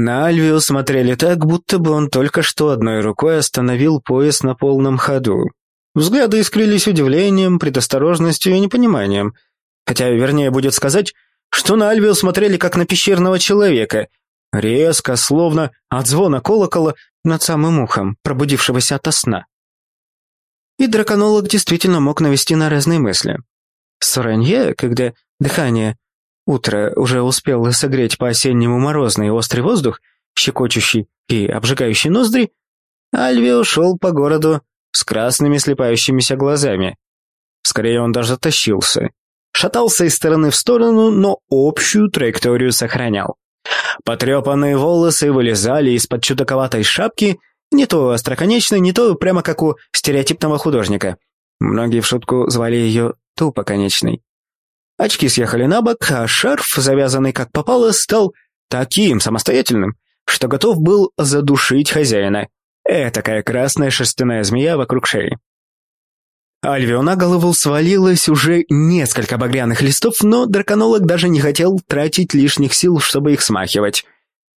На Альвио смотрели так, будто бы он только что одной рукой остановил поезд на полном ходу. Взгляды искрились удивлением, предосторожностью и непониманием. Хотя, вернее, будет сказать, что на Альвио смотрели как на пещерного человека. Резко, словно от звона колокола над самым ухом, пробудившегося ото сна. И драконолог действительно мог навести на разные мысли. Соранье, когда дыхание утро уже успело согреть по-осеннему морозный острый воздух, щекочущий и обжигающий ноздри, Альвио шел по городу с красными слепающимися глазами. Скорее, он даже тащился. Шатался из стороны в сторону, но общую траекторию сохранял. Потрепанные волосы вылезали из-под чудаковатой шапки, не то остроконечной, не то прямо как у стереотипного художника. Многие в шутку звали ее тупоконечной. Очки съехали на бок, а шарф, завязанный как попало, стал таким самостоятельным, что готов был задушить хозяина. Этакая красная шерстяная змея вокруг шеи. Альвио на голову свалилось уже несколько багряных листов, но драконолог даже не хотел тратить лишних сил, чтобы их смахивать.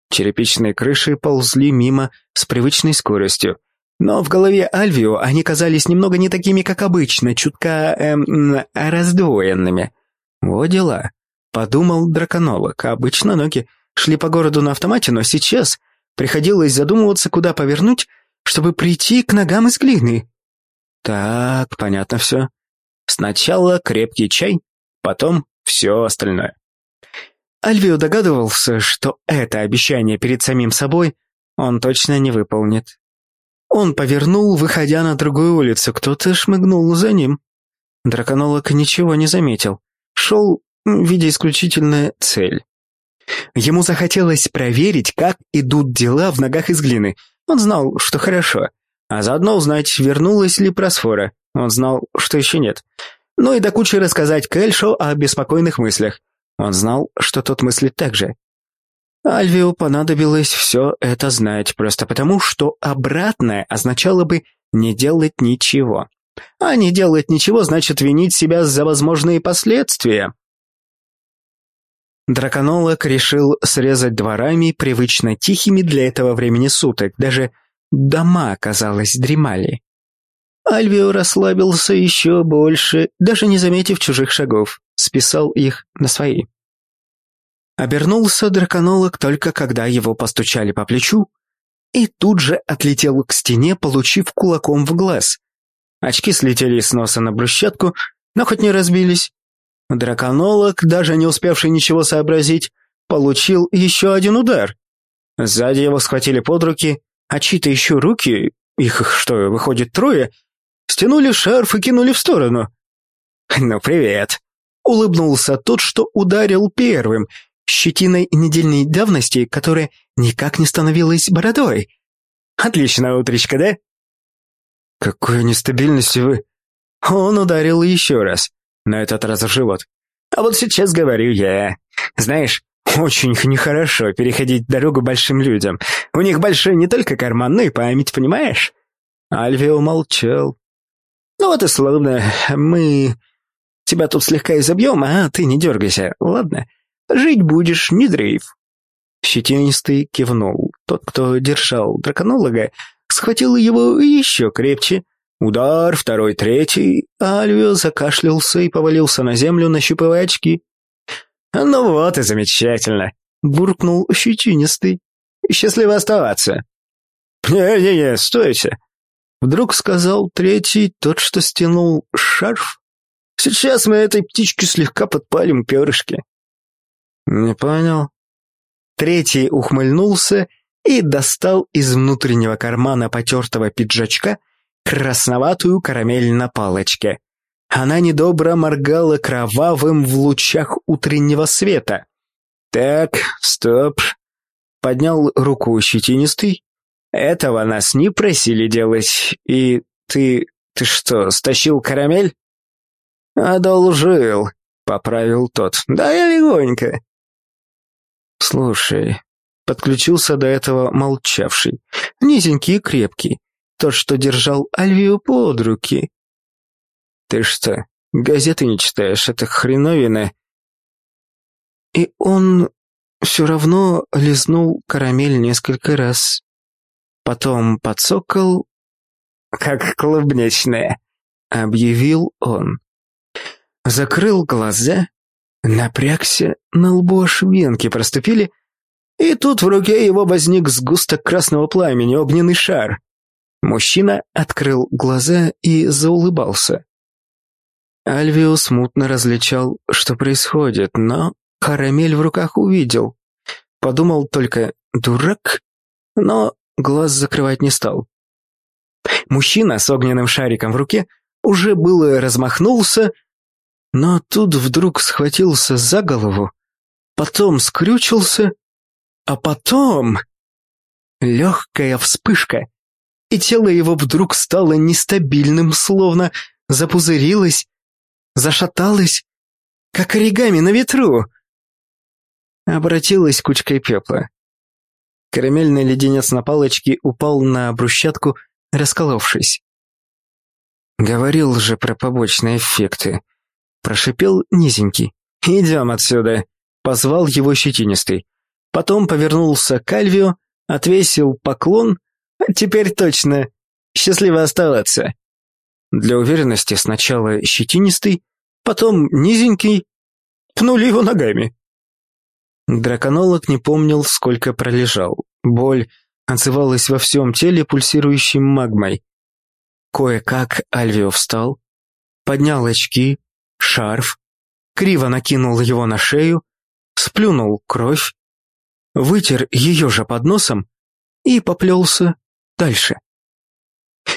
Черепичные крыши ползли мимо с привычной скоростью. Но в голове Альвио они казались немного не такими, как обычно, чутка эм, раздвоенными. «Во дела», — подумал драконолог. Обычно ноги шли по городу на автомате, но сейчас приходилось задумываться, куда повернуть, чтобы прийти к ногам из глины. Так, понятно все. Сначала крепкий чай, потом все остальное. Альвио догадывался, что это обещание перед самим собой он точно не выполнит. Он повернул, выходя на другую улицу, кто-то шмыгнул за ним. Драконолог ничего не заметил. Шел, видя исключительно цель. Ему захотелось проверить, как идут дела в ногах из глины. Он знал, что хорошо. А заодно узнать, вернулась ли просфора. Он знал, что еще нет. Ну и до кучи рассказать Кэльшо о беспокойных мыслях. Он знал, что тот мыслит так же. Альвио понадобилось все это знать, просто потому, что обратное означало бы не делать ничего. А не делать ничего значит винить себя за возможные последствия. Драконолог решил срезать дворами, привычно тихими для этого времени суток. Даже дома, казалось, дремали. Альвио расслабился еще больше, даже не заметив чужих шагов, списал их на свои. Обернулся драконолог только когда его постучали по плечу, и тут же отлетел к стене, получив кулаком в глаз. Очки слетели с носа на брусчатку, но хоть не разбились. Драконолог, даже не успевший ничего сообразить, получил еще один удар. Сзади его схватили под руки, а чьи-то еще руки, их что, выходит трое, стянули шарф и кинули в сторону. «Ну, привет!» — улыбнулся тот, что ударил первым, щетиной недельной давности, которая никак не становилась бородой. «Отличная утречка, да?» «Какой нестабильности вы...» Он ударил еще раз, на этот раз в живот. «А вот сейчас говорю я. Знаешь, очень нехорошо переходить дорогу большим людям. У них большой не только карман, но и память, понимаешь?» Альвио молчал. «Ну вот и славно. Мы тебя тут слегка изобьем, а ты не дергайся, ладно? Жить будешь, не дрейф». Щетинистый кивнул. Тот, кто держал драконолога, схватил его еще крепче. Удар, второй, третий. Альвио закашлялся и повалился на землю, нащупывая очки. «Ну вот и замечательно», — буркнул щетинистый. «Счастливо оставаться». «Не-не-не, стойте», — вдруг сказал третий, тот, что стянул шарф. «Сейчас мы этой птичке слегка подпалим перышки». «Не понял». Третий ухмыльнулся и достал из внутреннего кармана потертого пиджачка красноватую карамель на палочке. Она недобро моргала кровавым в лучах утреннего света. «Так, стоп!» — поднял руку щетинистый. «Этого нас не просили делать. И ты... ты что, стащил карамель?» «Одолжил», — поправил тот. «Да я легонько». «Слушай, Подключился до этого молчавший, низенький и крепкий, тот, что держал Альвию под руки. «Ты что, газеты не читаешь? Это хреновина!» И он все равно лизнул карамель несколько раз. Потом подсокал, как клубничная, объявил он. Закрыл глаза, напрягся, на лбу аж венки проступили, и тут в руке его возник сгусток красного пламени, огненный шар. Мужчина открыл глаза и заулыбался. Альвио смутно различал, что происходит, но карамель в руках увидел. Подумал только «дурак», но глаз закрывать не стал. Мужчина с огненным шариком в руке уже было размахнулся, но тут вдруг схватился за голову, потом скрючился, а потом... Легкая вспышка, и тело его вдруг стало нестабильным, словно запузырилось, зашаталось, как оригами на ветру. Обратилась кучкой пепла. Карамельный леденец на палочке упал на брусчатку, расколовшись. Говорил же про побочные эффекты. Прошипел низенький. «Идем отсюда!» Позвал его щетинистый. Потом повернулся к Альвио, отвесил поклон. «Теперь точно. Счастливо оставаться!» Для уверенности сначала щетинистый, потом низенький, пнули его ногами. Драконолог не помнил, сколько пролежал. Боль отзывалась во всем теле пульсирующей магмой. Кое-как Альвио встал, поднял очки, шарф, криво накинул его на шею, сплюнул кровь, вытер ее же под носом и поплелся дальше.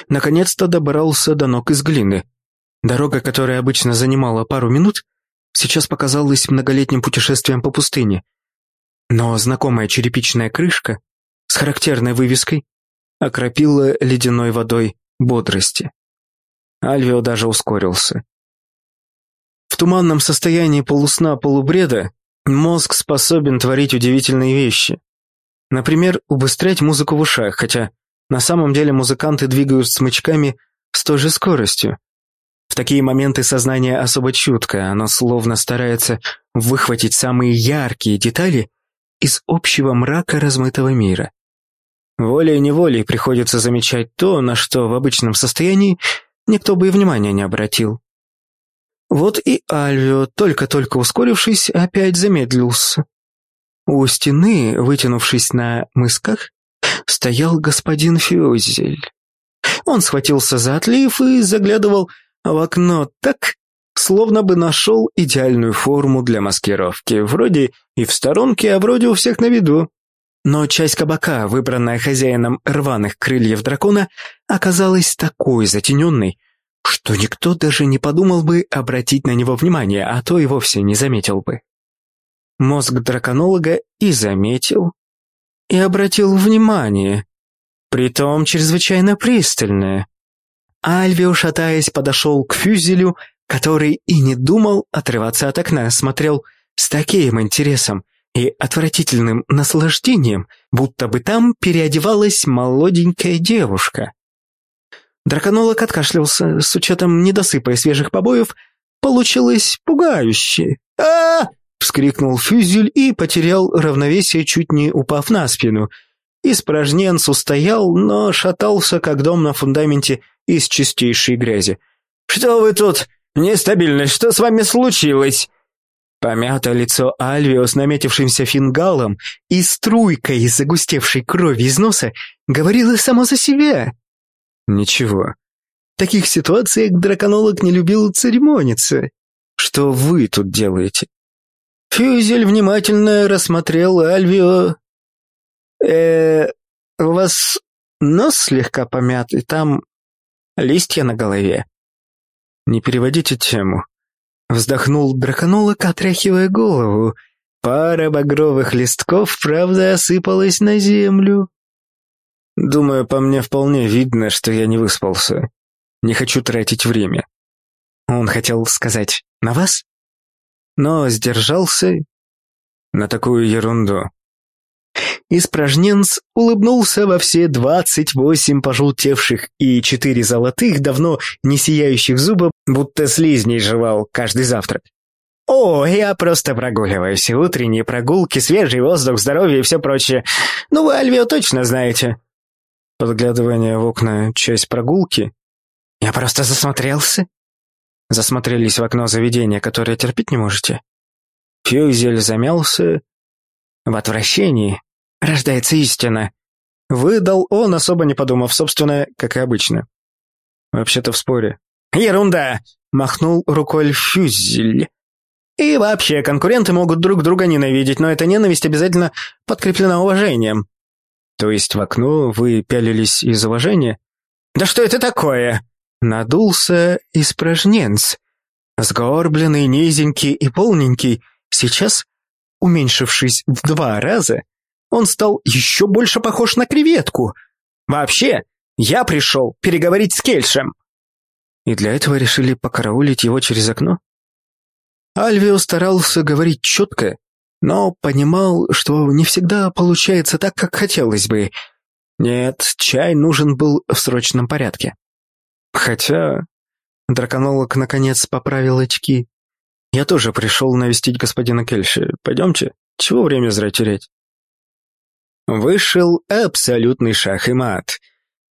Наконец-то добрался до ног из глины. Дорога, которая обычно занимала пару минут, сейчас показалась многолетним путешествием по пустыне. Но знакомая черепичная крышка с характерной вывеской окропила ледяной водой бодрости. Альвио даже ускорился. В туманном состоянии полусна-полубреда мозг способен творить удивительные вещи. Например, убыстрять музыку в ушах, хотя на самом деле музыканты двигают смычками с той же скоростью. В такие моменты сознание особо чуткое, оно словно старается выхватить самые яркие детали из общего мрака размытого мира. Волей-неволей приходится замечать то, на что в обычном состоянии никто бы и внимания не обратил. Вот и Альвио, только-только ускорившись, опять замедлился. У стены, вытянувшись на мысках, стоял господин Фюзель. Он схватился за отлив и заглядывал в окно так, словно бы нашел идеальную форму для маскировки, вроде и в сторонке, а вроде у всех на виду. Но часть кабака, выбранная хозяином рваных крыльев дракона, оказалась такой затененной, что никто даже не подумал бы обратить на него внимание, а то и вовсе не заметил бы. Мозг драконолога и заметил, и обратил внимание, притом чрезвычайно пристальное. Альвио, шатаясь, подошел к фюзелю, который и не думал отрываться от окна, смотрел с таким интересом и отвратительным наслаждением, будто бы там переодевалась молоденькая девушка. Драконолог откашлялся, с учетом недосыпа и свежих побоев, получилось пугающе. а, -а, -а вскрикнул Фюзель и потерял равновесие, чуть не упав на спину. Испражненц устоял, но шатался, как дом на фундаменте из чистейшей грязи. «Что вы тут? Нестабильность, что с вами случилось?» Помятое лицо Альвио с наметившимся фингалом и струйкой загустевшей крови из носа говорило само за себя. Ничего. В таких ситуациях драконолог не любил церемониться. Что вы тут делаете? Фюзель внимательно рассмотрел Альвио. э у вас нос слегка помят, и там листья на голове. Не переводите тему. Вздохнул драконолог, отряхивая голову. Пара багровых листков, правда, осыпалась на землю. Думаю, по мне вполне видно, что я не выспался. Не хочу тратить время. Он хотел сказать «на вас?» но сдержался на такую ерунду. Испражненц улыбнулся во все двадцать восемь пожелтевших и четыре золотых, давно не сияющих зуба, будто слизней жевал каждый завтрак. «О, я просто прогуливаюсь. Утренние прогулки, свежий воздух, здоровье и все прочее. Ну, вы Альвио точно знаете». Подглядывание в окна — часть прогулки. «Я просто засмотрелся». Засмотрелись в окно заведения, которое терпеть не можете? Фюзель замялся. В отвращении рождается истина. Выдал он, особо не подумав, собственно, как и обычно. Вообще-то в споре. «Ерунда!» — махнул рукой Фюзель. И вообще, конкуренты могут друг друга ненавидеть, но эта ненависть обязательно подкреплена уважением. То есть в окно вы пялились из уважения? Да что это такое? Надулся испражненц. Сгорбленный, низенький и полненький. Сейчас, уменьшившись в два раза, он стал еще больше похож на креветку. Вообще, я пришел переговорить с Кельшем. И для этого решили покараулить его через окно? Альвио старался говорить четко, но понимал, что не всегда получается так, как хотелось бы. Нет, чай нужен был в срочном порядке. Хотя... Драконолог наконец поправил очки. Я тоже пришел навестить господина Кельши. Пойдемте, чего время зря терять? Вышел абсолютный шах и мат.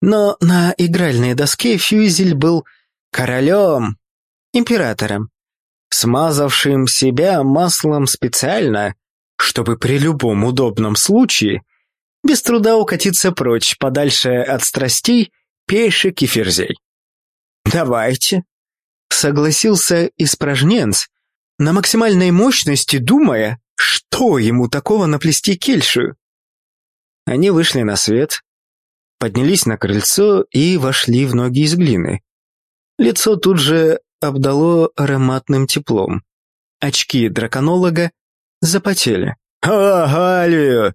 Но на игральной доске Фюзель был королем, императором смазавшим себя маслом специально, чтобы при любом удобном случае без труда укатиться прочь, подальше от страстей, пешек и ферзей. «Давайте», — согласился испражненц, на максимальной мощности думая, что ему такого наплести кельшую. Они вышли на свет, поднялись на крыльцо и вошли в ноги из глины. Лицо тут же обдало ароматным теплом. Очки драконолога запотели. «О, Галию!»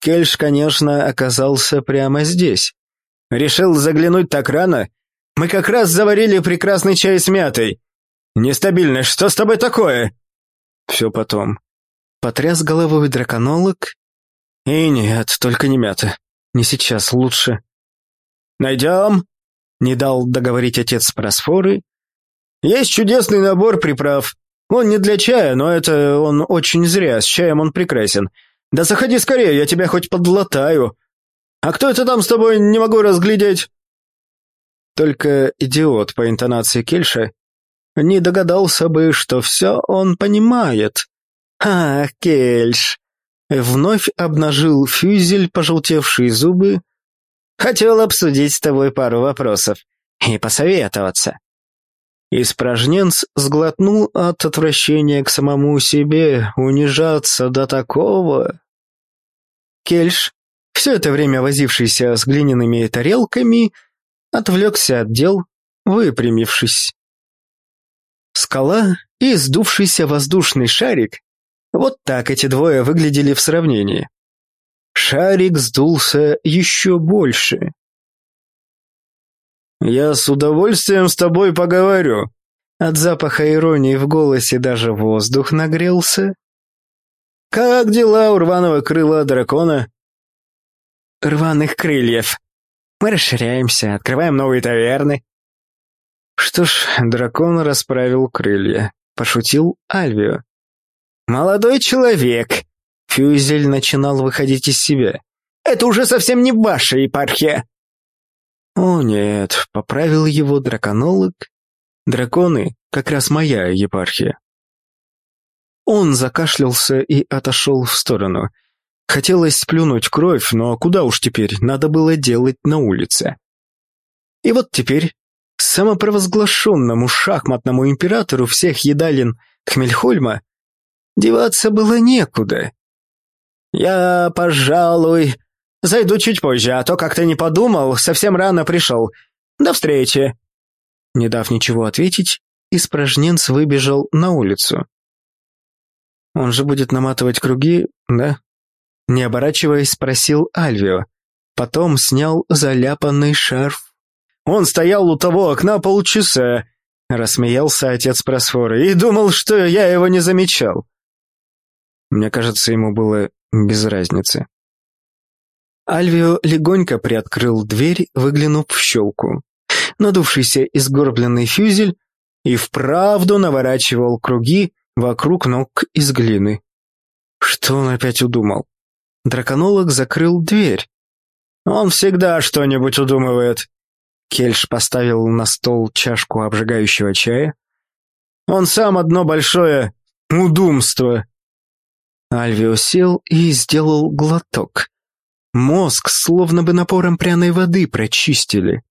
Кельш, конечно, оказался прямо здесь. «Решил заглянуть так рано? Мы как раз заварили прекрасный чай с мятой. Нестабильно, что с тобой такое?» «Все потом». Потряс головой драконолог. «И нет, только не мята. Не сейчас, лучше». «Найдем?» Не дал договорить отец просфоры, есть чудесный набор приправ. Он не для чая, но это он очень зря, с чаем он прекрасен. Да заходи скорее, я тебя хоть подлатаю. А кто это там с тобой, не могу разглядеть?» Только идиот по интонации Кельша не догадался бы, что все он понимает. «А, Кельш!» Вновь обнажил фюзель пожелтевшие зубы. «Хотел обсудить с тобой пару вопросов и посоветоваться». Испражненц сглотнул от отвращения к самому себе, унижаться до такого. Кельш, все это время возившийся с глиняными тарелками, отвлекся от дел, выпрямившись. Скала и сдувшийся воздушный шарик — вот так эти двое выглядели в сравнении. Шарик сдулся еще больше. «Я с удовольствием с тобой поговорю». От запаха иронии в голосе даже воздух нагрелся. «Как дела у рваного крыла дракона?» «Рваных крыльев. Мы расширяемся, открываем новые таверны». Что ж, дракон расправил крылья. Пошутил Альвио. «Молодой человек!» Фюзель начинал выходить из себя. «Это уже совсем не ваша епархия!» «О нет», — поправил его драконолог. «Драконы — как раз моя епархия». Он закашлялся и отошел в сторону. Хотелось сплюнуть кровь, но куда уж теперь, надо было делать на улице. И вот теперь самопровозглашенному шахматному императору всех едалин Хмельхольма деваться было некуда. «Я, пожалуй, Зайду чуть позже, а то как-то не подумал, совсем рано пришел. До встречи!» Не дав ничего ответить, испражненц выбежал на улицу. «Он же будет наматывать круги, да?» Не оборачиваясь, спросил Альвио. Потом снял заляпанный шарф. «Он стоял у того окна полчаса», — рассмеялся отец Просфоры, «и думал, что я его не замечал». Мне кажется, ему было без разницы. Альвио легонько приоткрыл дверь, выглянув в щелку. Надувшийся изгорбленный фюзель и вправду наворачивал круги вокруг ног из глины. Что он опять удумал? Драконолог закрыл дверь. Он всегда что-нибудь удумывает. Кельш поставил на стол чашку обжигающего чая. Он сам одно большое удумство. Альвио сел и сделал глоток. Мозг словно бы напором пряной воды прочистили.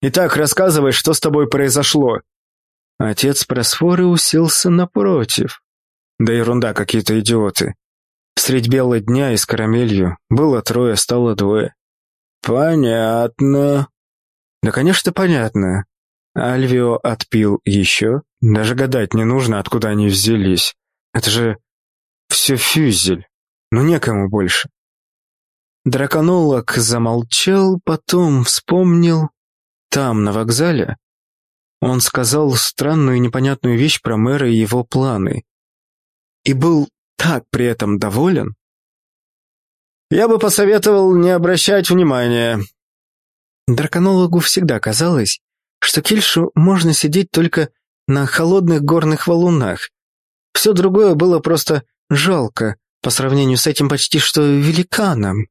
«Итак, рассказывай, что с тобой произошло?» Отец Просфоры уселся напротив. Да ерунда, какие-то идиоты. Средь бела дня и с карамелью. Было трое, стало двое. «Понятно». «Да, конечно, понятно». Альвио отпил еще. Даже гадать не нужно, откуда они взялись. Это же все фюзель. Ну, некому больше. Драконолог замолчал, потом вспомнил. Там, на вокзале, он сказал странную и непонятную вещь про мэра и его планы. И был так при этом доволен. Я бы посоветовал не обращать внимания. Драконологу всегда казалось, что Кельшу можно сидеть только на холодных горных валунах. Все другое было просто жалко по сравнению с этим почти что великаном.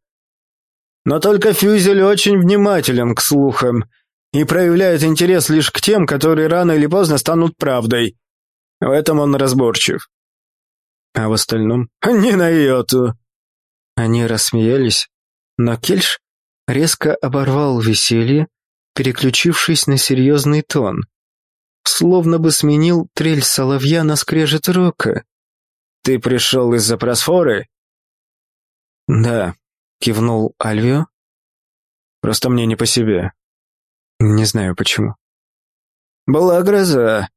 Но только Фюзель очень внимателен к слухам и проявляет интерес лишь к тем, которые рано или поздно станут правдой. В этом он разборчив. А в остальном — не на йоту. Они рассмеялись, но Кельш резко оборвал веселье, переключившись на серьезный тон. Словно бы сменил трель соловья на скрежет рока. «Ты пришел из-за просфоры?» «Да», — кивнул Альвио. «Просто мне не по себе. Не знаю почему. Была гроза.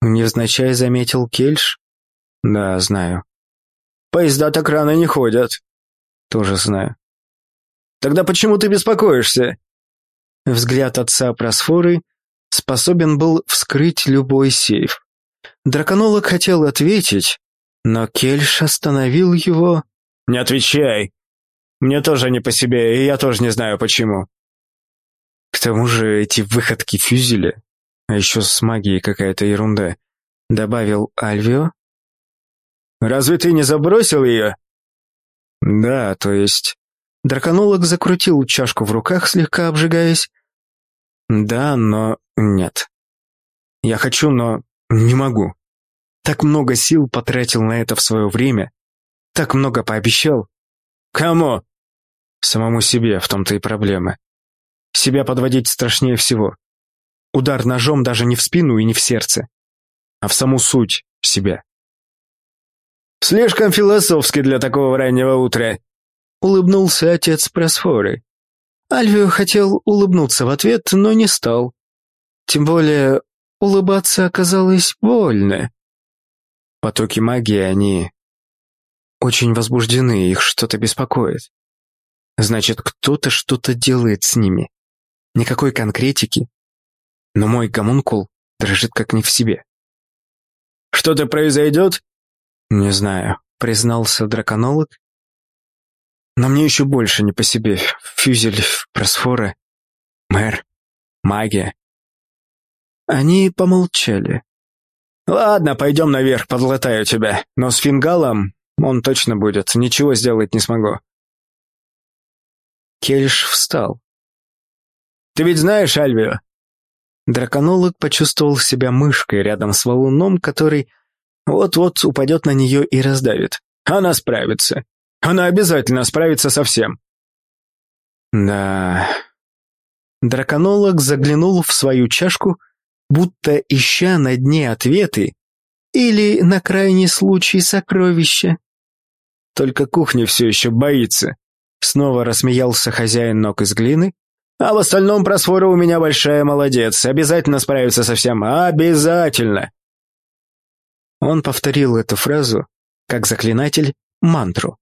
Невзначай заметил Кельш. Да, знаю. Поезда так рано не ходят. Тоже знаю. Тогда почему ты беспокоишься? Взгляд отца Просфоры способен был вскрыть любой сейф. Драконолог хотел ответить, но Кельш остановил его. «Не отвечай. Мне тоже не по себе, и я тоже не знаю почему. К тому же эти выходки фюзеля, а еще с магией какая-то ерунда, добавил Альвио. «Разве ты не забросил ее?» «Да, то есть...» Драконолог закрутил чашку в руках, слегка обжигаясь. «Да, но нет. Я хочу, но не могу. Так много сил потратил на это в свое время. Так много пообещал. Кому? Самому себе, в том-то и проблема. Себя подводить страшнее всего. Удар ножом даже не в спину и не в сердце, а в саму суть себя. «Слишком философски для такого раннего утра», — улыбнулся отец Просфоры. Альвио хотел улыбнуться в ответ, но не стал. Тем более, улыбаться оказалось больно. Потоки магии, они очень возбуждены, их что-то беспокоит. Значит, кто-то что-то делает с ними. Никакой конкретики. Но мой гомункул дрожит как не в себе. «Что-то произойдет?» «Не знаю», — признался драконолог. «Но мне еще больше не по себе. Фюзель, просфора, мэр, магия». Они помолчали. «Ладно, пойдем наверх, подлатаю тебя. Но с фингалом он точно будет. Ничего сделать не смогу». Кельш встал. Ты ведь знаешь Альвио?» Драконолог почувствовал себя мышкой рядом с валуном, который вот-вот упадет на нее и раздавит. Она справится. Она обязательно справится со всем. Да. Драконолог заглянул в свою чашку, будто ища на дне ответы или, на крайний случай, сокровища. Только кухня все еще боится. Снова рассмеялся хозяин ног из глины, а в остальном просфора у меня большая молодец. Обязательно справится со всем. Обязательно!» Он повторил эту фразу, как заклинатель, мантру.